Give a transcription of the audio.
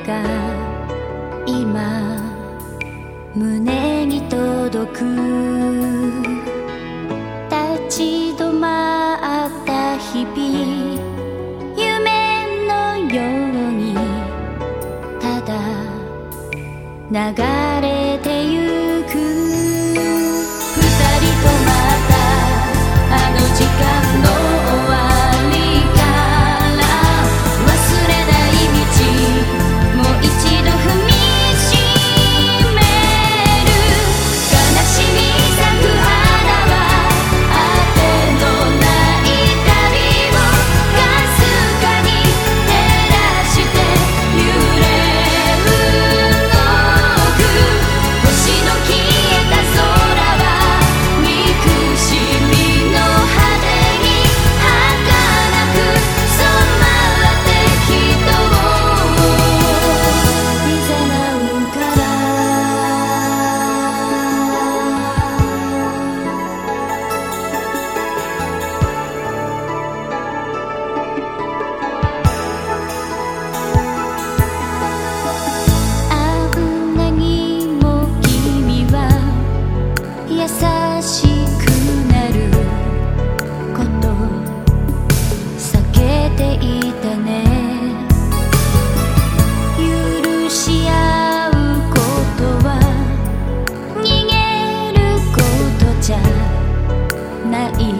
が今胸に届く。立ち止まった日々夢のようにただ長い Nail.